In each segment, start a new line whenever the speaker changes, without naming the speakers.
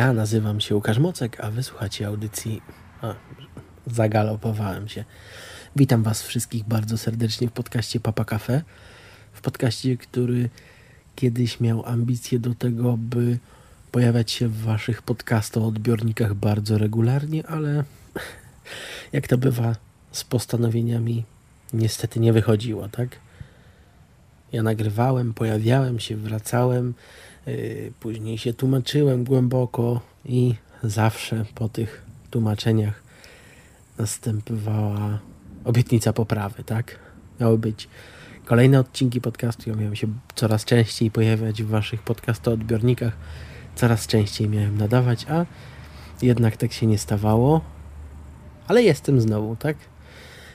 Ja nazywam się Łukasz Mocek, a wysłuchacie audycji. A, zagalopowałem się. Witam Was wszystkich bardzo serdecznie w podcaście Papa Cafe. W podcaście, który kiedyś miał ambicje do tego, by pojawiać się w Waszych odbiornikach bardzo regularnie, ale jak to bywa z postanowieniami, niestety nie wychodziło, tak? Ja nagrywałem, pojawiałem się, wracałem później się tłumaczyłem głęboko i zawsze po tych tłumaczeniach następowała obietnica poprawy, tak? Miały być kolejne odcinki podcastu. Ja miałem się coraz częściej pojawiać w waszych podcastoodbiornikach, coraz częściej miałem nadawać, a jednak tak się nie stawało. Ale jestem znowu, tak?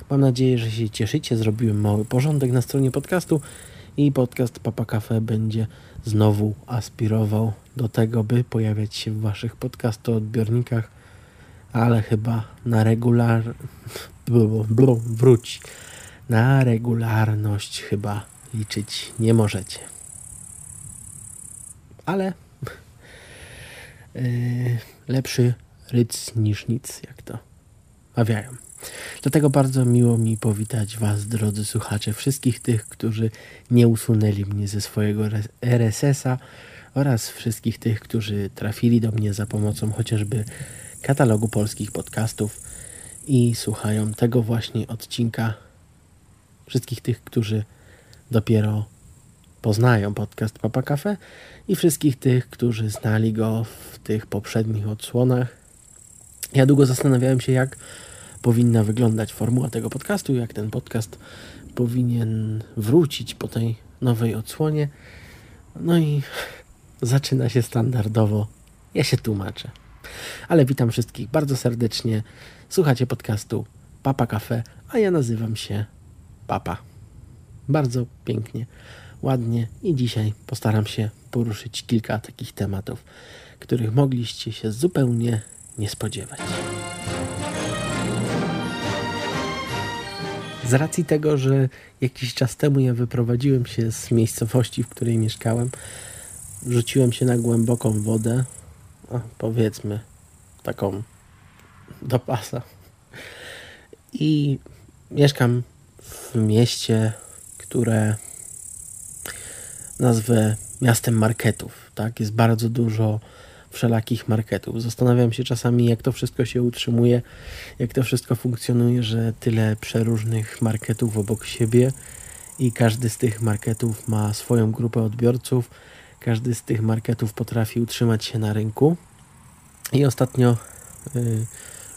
Mam nadzieję, że się cieszycie. Zrobiłem mały porządek na stronie podcastu i podcast Papa Cafe będzie znowu aspirował do tego, by pojawiać się w waszych odbiornikach, ale chyba na regular... wróć. Na regularność chyba liczyć nie możecie. Ale yy, lepszy ryc niż nic, jak to mawiają. Dlatego bardzo miło mi powitać Was, drodzy słuchacze, wszystkich tych, którzy nie usunęli mnie ze swojego RSS-a oraz wszystkich tych, którzy trafili do mnie za pomocą chociażby katalogu polskich podcastów i słuchają tego właśnie odcinka. Wszystkich tych, którzy dopiero poznają podcast Papa Cafe i wszystkich tych, którzy znali go w tych poprzednich odsłonach. Ja długo zastanawiałem się, jak powinna wyglądać formuła tego podcastu, jak ten podcast powinien wrócić po tej nowej odsłonie. No i zaczyna się standardowo. Ja się tłumaczę. Ale witam wszystkich bardzo serdecznie. Słuchacie podcastu Papa Cafe, a ja nazywam się Papa. Bardzo pięknie, ładnie i dzisiaj postaram się poruszyć kilka takich tematów, których mogliście się zupełnie nie spodziewać. Z racji tego, że jakiś czas temu ja wyprowadziłem się z miejscowości, w której mieszkałem, rzuciłem się na głęboką wodę, powiedzmy taką do pasa. I mieszkam w mieście, które nazwę miastem marketów. Tak? Jest bardzo dużo wszelakich marketów. Zastanawiam się czasami, jak to wszystko się utrzymuje, jak to wszystko funkcjonuje, że tyle przeróżnych marketów obok siebie i każdy z tych marketów ma swoją grupę odbiorców, każdy z tych marketów potrafi utrzymać się na rynku. I ostatnio y,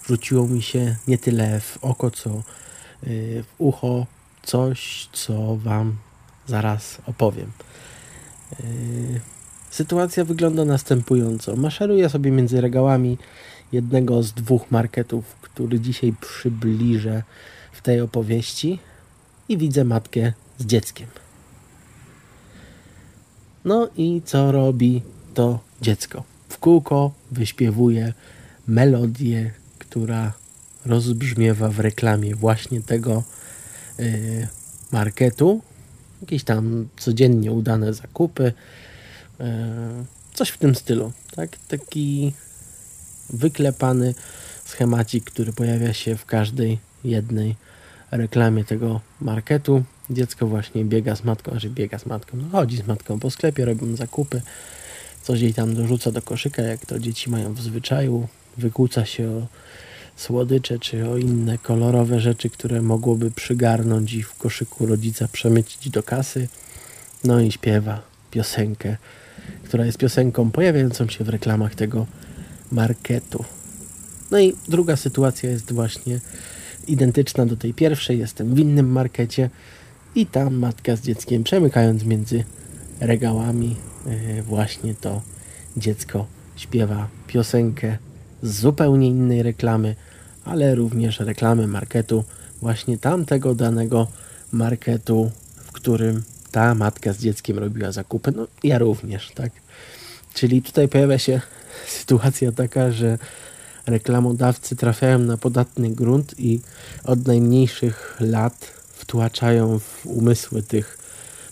rzuciło mi się nie tyle w oko, co y, w ucho coś, co Wam zaraz opowiem. Y, Sytuacja wygląda następująco. Maszeruję sobie między regałami jednego z dwóch marketów, który dzisiaj przybliżę w tej opowieści i widzę matkę z dzieckiem. No i co robi to dziecko? W kółko wyśpiewuje melodię, która rozbrzmiewa w reklamie właśnie tego yy, marketu. Jakieś tam codziennie udane zakupy, coś w tym stylu. Tak? Taki wyklepany schemacik, który pojawia się w każdej jednej reklamie tego marketu. Dziecko właśnie biega z matką, że biega z matką, no chodzi z matką po sklepie, robią zakupy, coś jej tam dorzuca do koszyka, jak to dzieci mają w zwyczaju, wykłóca się o słodycze czy o inne kolorowe rzeczy, które mogłoby przygarnąć i w koszyku rodzica przemycić do kasy. No i śpiewa piosenkę która jest piosenką pojawiającą się w reklamach tego marketu. No i druga sytuacja jest właśnie identyczna do tej pierwszej. Jestem w innym markecie i tam matka z dzieckiem przemykając między regałami e, właśnie to dziecko śpiewa piosenkę z zupełnie innej reklamy, ale również reklamy marketu właśnie tamtego danego marketu, w którym ta matka z dzieckiem robiła zakupy, no ja również, tak? Czyli tutaj pojawia się sytuacja taka, że reklamodawcy trafiają na podatny grunt i od najmniejszych lat wtłaczają w umysły tych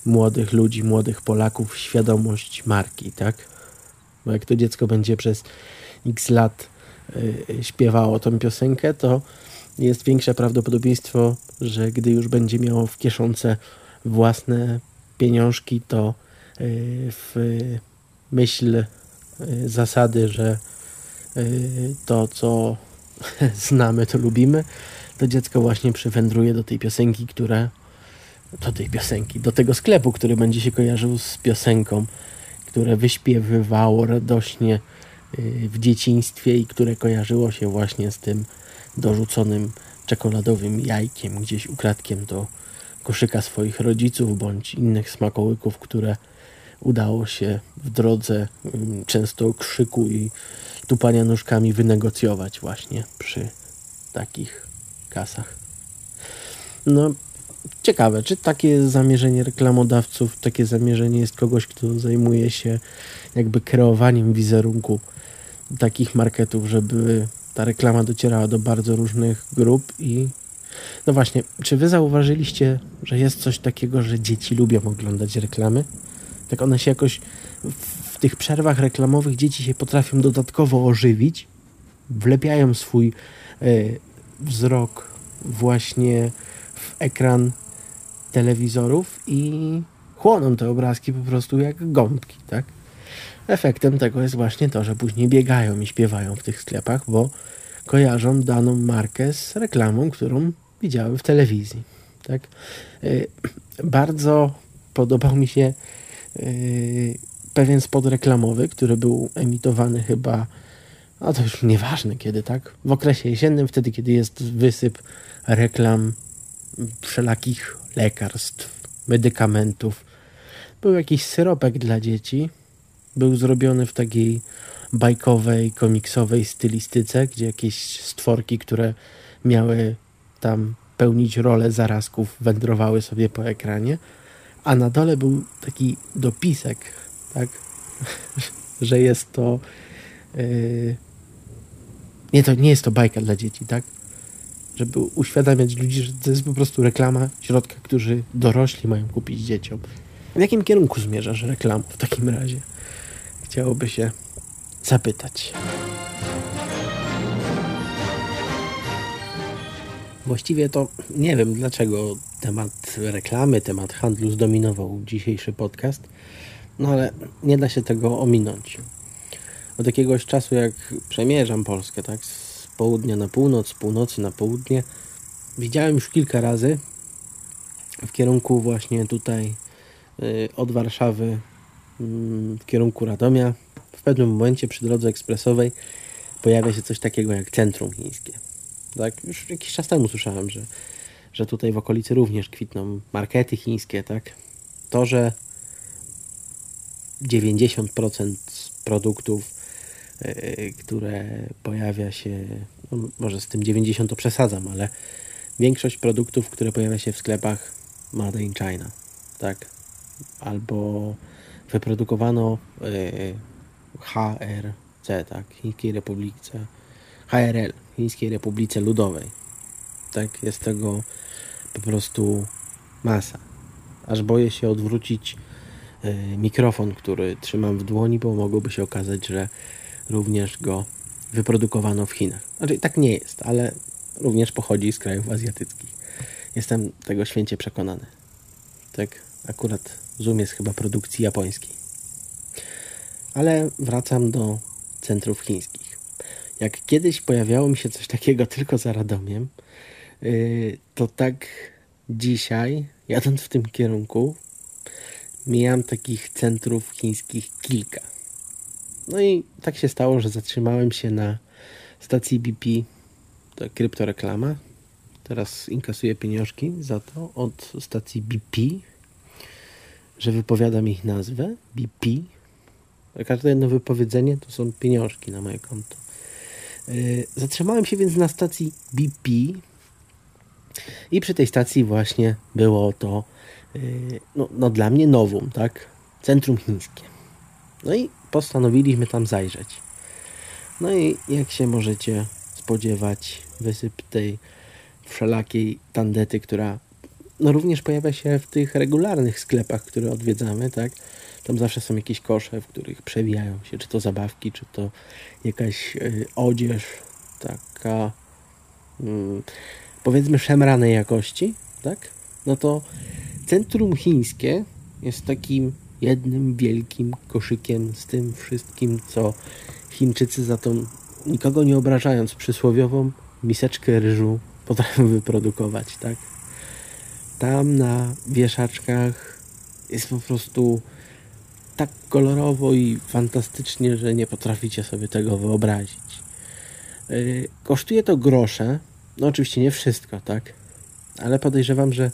młodych ludzi, młodych Polaków świadomość marki, tak? Bo jak to dziecko będzie przez x lat y, śpiewało tą piosenkę, to jest większe prawdopodobieństwo, że gdy już będzie miało w kieszonce własne pieniążki, to y, w myśl y, zasady, że y, to, co znamy, to lubimy, to dziecko właśnie przywędruje do tej piosenki, która do tej piosenki, do tego sklepu, który będzie się kojarzył z piosenką, które wyśpiewywało radośnie w dzieciństwie i które kojarzyło się właśnie z tym dorzuconym czekoladowym jajkiem gdzieś ukradkiem do koszyka swoich rodziców bądź innych smakołyków, które udało się w drodze często krzyku i tupania nóżkami wynegocjować właśnie przy takich kasach. No, ciekawe, czy takie jest zamierzenie reklamodawców, takie zamierzenie jest kogoś, kto zajmuje się jakby kreowaniem wizerunku takich marketów, żeby ta reklama docierała do bardzo różnych grup i no właśnie, czy wy zauważyliście, że jest coś takiego, że dzieci lubią oglądać reklamy? Tak one się jakoś w tych przerwach reklamowych dzieci się potrafią dodatkowo ożywić, wlepiają swój y, wzrok właśnie w ekran telewizorów i chłoną te obrazki po prostu jak gąbki, tak? Efektem tego jest właśnie to, że później biegają i śpiewają w tych sklepach, bo kojarzą daną markę z reklamą, którą widziały w telewizji. Tak? Y, bardzo podobał mi się y, pewien spot reklamowy, który był emitowany chyba, no to już nieważne kiedy, tak? W okresie jesiennym, wtedy kiedy jest wysyp reklam wszelakich lekarstw, medykamentów. Był jakiś syropek dla dzieci. Był zrobiony w takiej bajkowej, komiksowej stylistyce, gdzie jakieś stworki, które miały tam pełnić rolę zarazków, wędrowały sobie po ekranie, a na dole był taki dopisek, tak, że jest to yy... nie, to nie jest to bajka dla dzieci, tak, żeby uświadamiać ludzi, że to jest po prostu reklama środka, którzy dorośli mają kupić dzieciom. W jakim kierunku zmierzasz reklamą w takim razie? Chciałoby się zapytać. Właściwie to nie wiem, dlaczego temat reklamy, temat handlu zdominował dzisiejszy podcast, no ale nie da się tego ominąć. Od jakiegoś czasu, jak przemierzam Polskę, tak, z południa na północ, z północy na południe, widziałem już kilka razy w kierunku właśnie tutaj y, od Warszawy mm, w kierunku Radomia. W pewnym momencie przy drodze ekspresowej pojawia się coś takiego jak centrum chińskie. Tak? Już jakiś czas temu słyszałem, że, że tutaj w okolicy również kwitną markety chińskie. Tak? To, że 90% produktów, yy, które pojawia się, no może z tym 90 to przesadzam, ale większość produktów, które pojawia się w sklepach Made in China, tak? Albo wyprodukowano yy, HRC, tak? Chińskiej Republice, HRL, Chińskiej Republice Ludowej. Tak, jest tego po prostu masa. Aż boję się odwrócić y, mikrofon, który trzymam w dłoni, bo mogłoby się okazać, że również go wyprodukowano w Chinach. Znaczy, tak nie jest, ale również pochodzi z krajów azjatyckich. Jestem tego święcie przekonany. Tak, akurat Zoom jest chyba produkcji japońskiej. Ale wracam do centrów chińskich jak kiedyś pojawiało mi się coś takiego tylko za Radomiem, y, to tak dzisiaj, jadąc w tym kierunku, mijam takich centrów chińskich kilka. No i tak się stało, że zatrzymałem się na stacji BP, to kryptoreklama. Teraz inkasuję pieniążki za to od stacji BP, że wypowiadam ich nazwę, BP. Każde jedno wypowiedzenie to są pieniążki na moje konto. Y, zatrzymałem się więc na stacji BP i przy tej stacji właśnie było to y, no, no dla mnie nowum, tak? Centrum chińskie. No i postanowiliśmy tam zajrzeć. No i jak się możecie spodziewać, wysyp tej wszelakiej tandety, która no również pojawia się w tych regularnych sklepach, które odwiedzamy, tak? Tam zawsze są jakieś kosze, w których przewijają się, czy to zabawki, czy to jakaś y, odzież taka mm, powiedzmy szemranej jakości, tak? No to centrum chińskie jest takim jednym wielkim koszykiem z tym wszystkim, co Chińczycy za tą, nikogo nie obrażając, przysłowiową miseczkę ryżu potrafią wyprodukować, tak? Tam na wieszaczkach jest po prostu tak kolorowo i fantastycznie, że nie potraficie sobie tego wyobrazić. Yy, kosztuje to grosze, no oczywiście nie wszystko, tak? Ale podejrzewam, że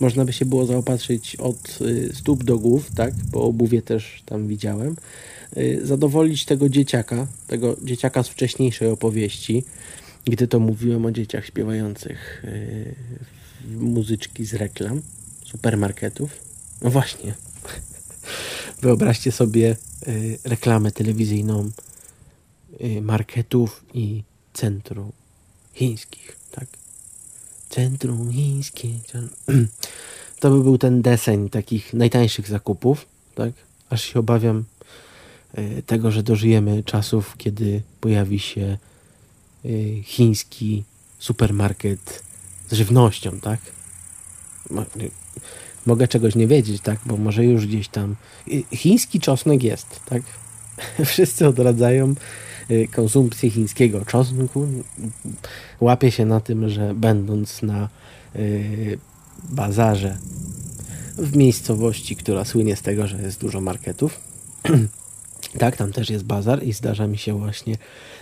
można by się było zaopatrzyć od y, stóp do głów, tak? Bo obuwie też tam widziałem. Y, zadowolić tego dzieciaka, tego dzieciaka z wcześniejszej opowieści, gdy to mówiłem o dzieciach śpiewających y, muzyczki z reklam supermarketów. No właśnie. Wyobraźcie sobie reklamę telewizyjną marketów i centrum chińskich, tak? Centrum chińskie. To by był ten deseń takich najtańszych zakupów, tak? Aż się obawiam e, tego, że dożyjemy czasów, kiedy pojawi się chiński supermarket z żywnością, tak? Mogę czegoś nie wiedzieć, tak? Bo może już gdzieś tam. Chiński czosnek jest, tak? Wszyscy odradzają Y, konsumpcję chińskiego czosnku. Łapie się na tym, że będąc na y, bazarze w miejscowości, która słynie z tego, że jest dużo marketów. tak, tam też jest bazar i zdarza mi się właśnie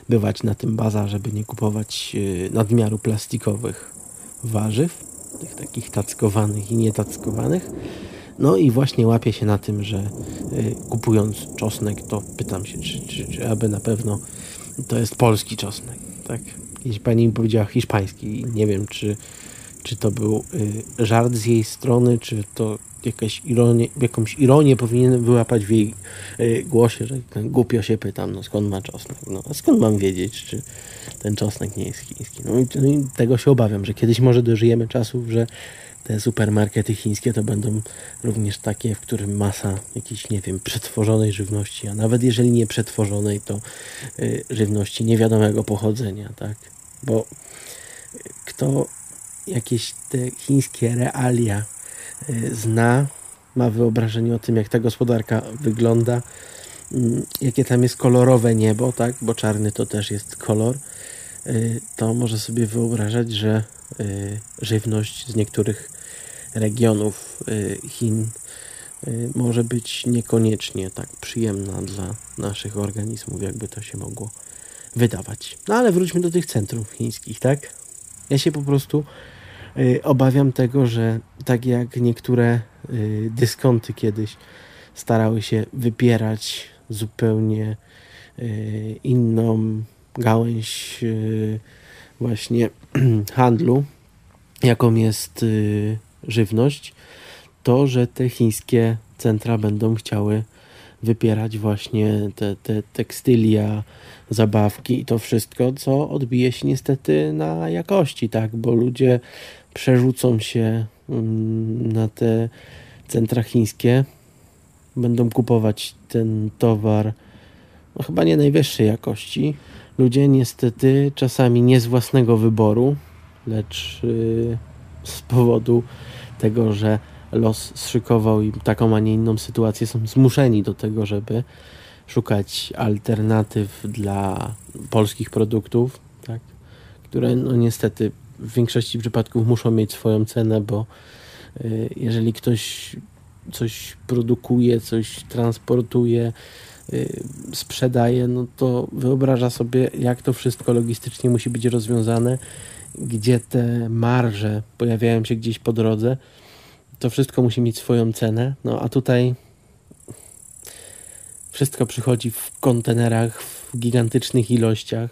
bywać na tym bazarze, żeby nie kupować y, nadmiaru plastikowych warzyw, takich tackowanych i nietackowanych. No i właśnie łapię się na tym, że y, kupując czosnek, to pytam się, czy, czy, czy aby na pewno to jest polski czosnek, tak? Jeśli pani mi powiedziała hiszpański, nie wiem, czy, czy to był y, żart z jej strony, czy to jakaś ironię, jakąś ironię powinien wyłapać w jej y, głosie, że głupio się pytam, no skąd ma czosnek? No a skąd mam wiedzieć, czy ten czosnek nie jest chiński? No i, no i tego się obawiam, że kiedyś może dożyjemy czasów, że te supermarkety chińskie to będą również takie, w którym masa jakiejś, nie wiem, przetworzonej żywności, a nawet jeżeli nie przetworzonej, to y, żywności niewiadomego pochodzenia, tak? Bo kto jakieś te chińskie realia zna, ma wyobrażenie o tym, jak ta gospodarka wygląda, y, jakie tam jest kolorowe niebo, tak? Bo czarny to też jest kolor, y, to może sobie wyobrażać, że Y, żywność z niektórych regionów y, Chin y, może być niekoniecznie tak przyjemna dla naszych organizmów, jakby to się mogło wydawać. No ale wróćmy do tych centrów chińskich, tak? Ja się po prostu obawiam tego, że tak jak niektóre dyskonty kiedyś starały się wypierać zupełnie inną gałęź właśnie handlu, jaką jest y, żywność, to, że te chińskie centra będą chciały wypierać właśnie te, te tekstylia, zabawki i to wszystko, co odbije się niestety na jakości, tak, bo ludzie przerzucą się mm, na te centra chińskie, będą kupować ten towar no chyba nie najwyższej jakości, ludzie niestety czasami nie z własnego wyboru, lecz yy, z powodu tego, że los zszykował im taką, a nie inną sytuację, są zmuszeni do tego, żeby szukać alternatyw dla polskich produktów, tak, które no niestety w większości przypadków muszą mieć swoją cenę, bo yy, jeżeli ktoś coś produkuje, coś transportuje, Y, sprzedaje, no to wyobraża sobie, jak to wszystko logistycznie musi być rozwiązane, gdzie te marże pojawiają się gdzieś po drodze. To wszystko musi mieć swoją cenę. No a tutaj wszystko przychodzi w kontenerach, w gigantycznych ilościach,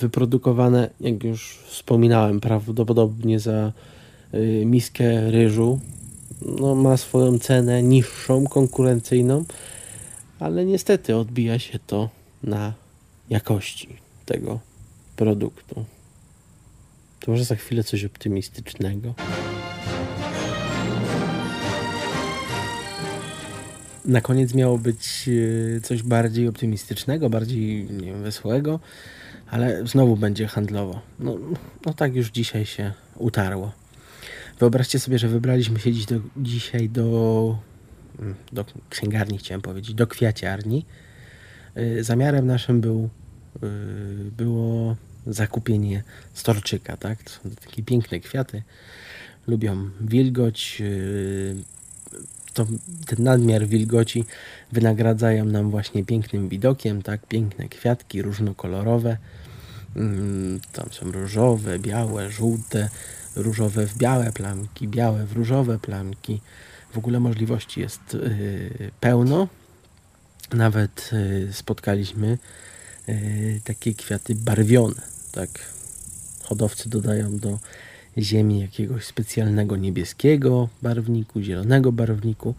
wyprodukowane, jak już wspominałem, prawdopodobnie za y, miskę ryżu. No, ma swoją cenę niższą, konkurencyjną ale niestety odbija się to na jakości tego produktu. To może za chwilę coś optymistycznego. Na koniec miało być e, coś bardziej optymistycznego, bardziej nie wiem, wesołego, ale znowu będzie handlowo. No, no tak już dzisiaj się utarło. Wyobraźcie sobie, że wybraliśmy się dziś do, dzisiaj do, mm, do księgarni, chciałem powiedzieć, do kwiaciarni. E, zamiarem naszym był, e, było zakupienie storczyka, tak? To są takie piękne kwiaty. Lubią wilgoć, to ten nadmiar wilgoci wynagradzają nam właśnie pięknym widokiem, tak, piękne kwiatki różnokolorowe. Mm, tam są różowe, białe, żółte, różowe w białe plamki, białe w różowe plamki. W ogóle możliwości jest y, pełno. Nawet y, spotkaliśmy y, takie kwiaty barwione, tak. Hodowcy dodają do ziemi jakiegoś specjalnego niebieskiego barwniku, zielonego barwniku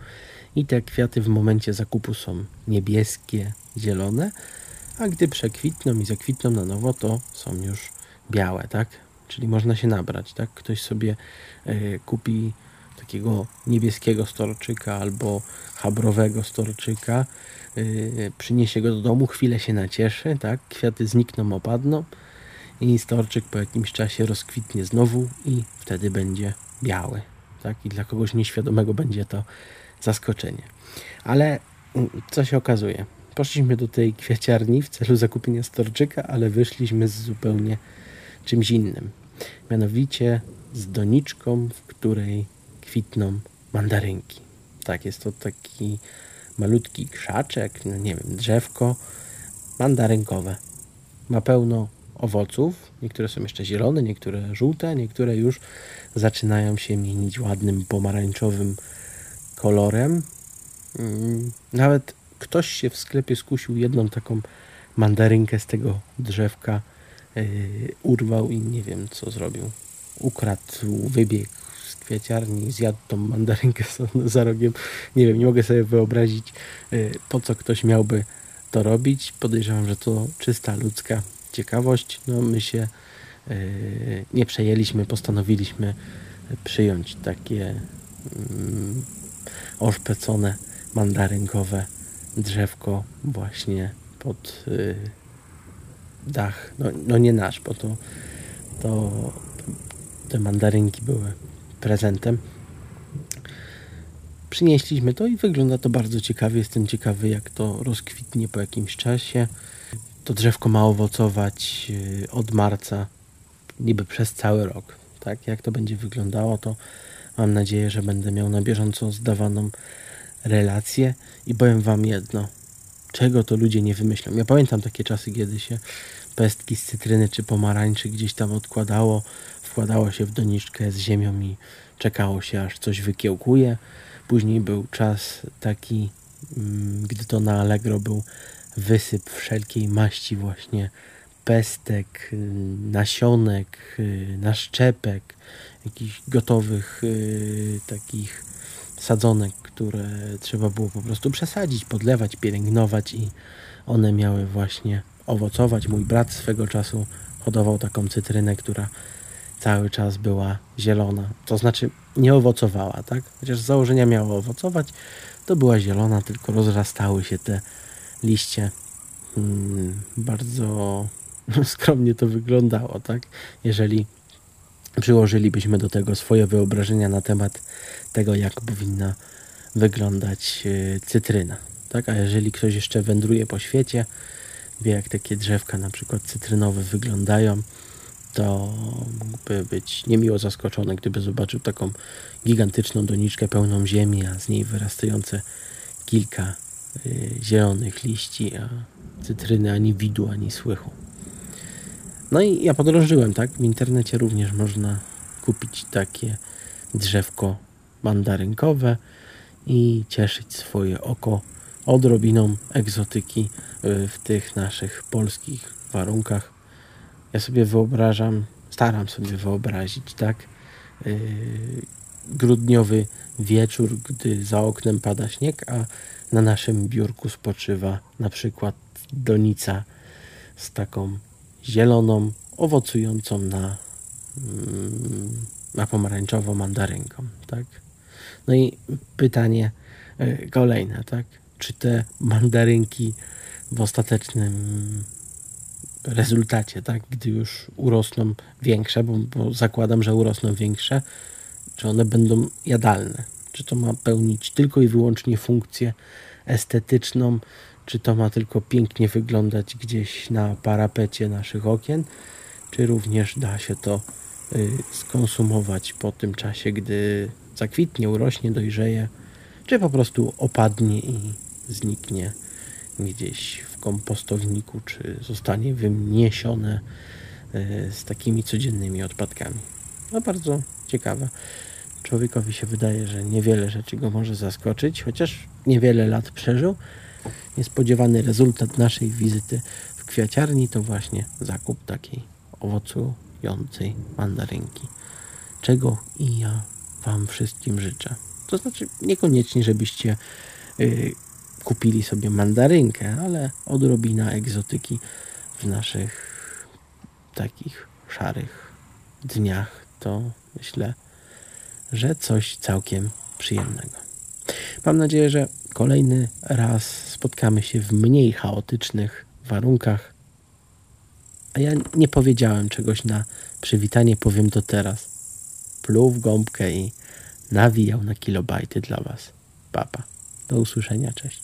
i te kwiaty w momencie zakupu są niebieskie, zielone, a gdy przekwitną i zakwitną na nowo, to są już białe, tak? Czyli można się nabrać, tak? Ktoś sobie y, kupi takiego niebieskiego storczyka albo chabrowego storczyka, y, przyniesie go do domu, chwilę się nacieszy, tak? Kwiaty znikną, opadną, i storczyk po jakimś czasie rozkwitnie znowu i wtedy będzie biały. Tak? I dla kogoś nieświadomego będzie to zaskoczenie. Ale mm, co się okazuje? Poszliśmy do tej kwiaciarni w celu zakupienia storczyka, ale wyszliśmy z zupełnie czymś innym. Mianowicie z doniczką, w której kwitną mandarynki. Tak, jest to taki malutki krzaczek, no nie wiem, drzewko mandarynkowe. Ma pełno owoców. Niektóre są jeszcze zielone, niektóre żółte, niektóre już zaczynają się mienić ładnym pomarańczowym kolorem. Mm, nawet ktoś się w sklepie skusił jedną taką mandarynkę z tego drzewka, yy, urwał i nie wiem co zrobił. Ukradł, wybiegł z kwiaciarni, zjadł tą mandarynkę za rogiem. Nie wiem, nie mogę sobie wyobrazić, yy, po co ktoś miałby to robić. Podejrzewam, że to czysta ludzka ciekawość, no my się e, nie przejęliśmy, postanowiliśmy przyjąć takie mm, oszpecone mandarynkowe drzewko właśnie pod e, dach. No, no nie nasz, bo to, to te mandarynki były prezentem. Przynieśliśmy to i wygląda to bardzo ciekawie. Jestem ciekawy, jak to rozkwitnie po jakimś czasie. To drzewko ma owocować y, od marca, niby przez cały rok. Tak, jak to będzie wyglądało, to mam nadzieję, że będę miał na bieżąco zdawaną relację i powiem Wam jedno. Czego to ludzie nie wymyślą? Ja pamiętam takie czasy, kiedy się pestki z cytryny czy pomarańczy gdzieś tam odkładało, wkładało się w doniczkę z ziemią i czekało się, aż coś wykiełkuje. Później był czas taki, mm, gdy to na Allegro był wysyp wszelkiej maści właśnie pestek, y, nasionek, y, naszczepek, jakichś gotowych y, takich sadzonek, które trzeba było po prostu przesadzić, podlewać, pielęgnować i one miały właśnie owocować. Mój brat swego czasu hodował taką cytrynę, która cały czas była zielona. To znaczy nie owocowała, tak? Chociaż z założenia miała owocować, to była zielona, tylko rozrastały się te liście. Hmm, bardzo skromnie to wyglądało, tak? Jeżeli przyłożylibyśmy do tego swoje wyobrażenia na temat tego, jak powinna wyglądać e, cytryna, tak? A jeżeli ktoś jeszcze wędruje po świecie, wie jak takie drzewka na przykład cytrynowe wyglądają, to mógłby być niemiło zaskoczony, gdyby zobaczył taką gigantyczną doniczkę pełną ziemi, a z niej wyrastające kilka zielonych liści, a cytryny ani widu, ani słychu. No i ja podrążyłem, tak? W internecie również można kupić takie drzewko mandarynkowe i cieszyć swoje oko odrobiną egzotyki y, w tych naszych polskich warunkach. Ja sobie wyobrażam, staram sobie wyobrazić, tak? Yy, grudniowy wieczór, gdy za oknem pada śnieg, a na naszym biurku spoczywa na przykład donica z taką zieloną, owocującą na, mm, na pomarańczowo mandarynką, tak? No i pytanie, e, kolejne, tak? Czy te mandarynki w ostatecznym rezultacie, tak? Gdy już urosną większe, bo, bo zakładam, że urosną większe, czy one będą jadalne? Czy to ma pełnić tylko i wyłącznie funkcję estetyczną, czy to ma tylko pięknie wyglądać gdzieś na parapecie naszych okien, czy również da się to y, skonsumować po tym czasie, gdy zakwitnie, urośnie, dojrzeje, czy po prostu opadnie i zniknie gdzieś w kompostowniku, czy zostanie wyniesione y, z takimi codziennymi odpadkami. No bardzo ciekawe. Człowiekowi się wydaje, że niewiele rzeczy go może zaskoczyć, chociaż niewiele lat przeżył. Niespodziewany rezultat naszej wizyty w kwiaciarni to właśnie zakup takiej owocującej mandarynki. Czego i ja Wam wszystkim życzę. To znaczy, niekoniecznie, żebyście yy, kupili sobie mandarynkę, ale odrobina egzotyki w naszych takich szarych dniach to myślę że coś całkiem przyjemnego. Mam nadzieję, że kolejny raz spotkamy się w mniej chaotycznych warunkach. A ja nie powiedziałem czegoś na przywitanie, powiem to teraz. Pluł w gąbkę i nawijał na kilobajty dla Was. Papa. Do usłyszenia, cześć.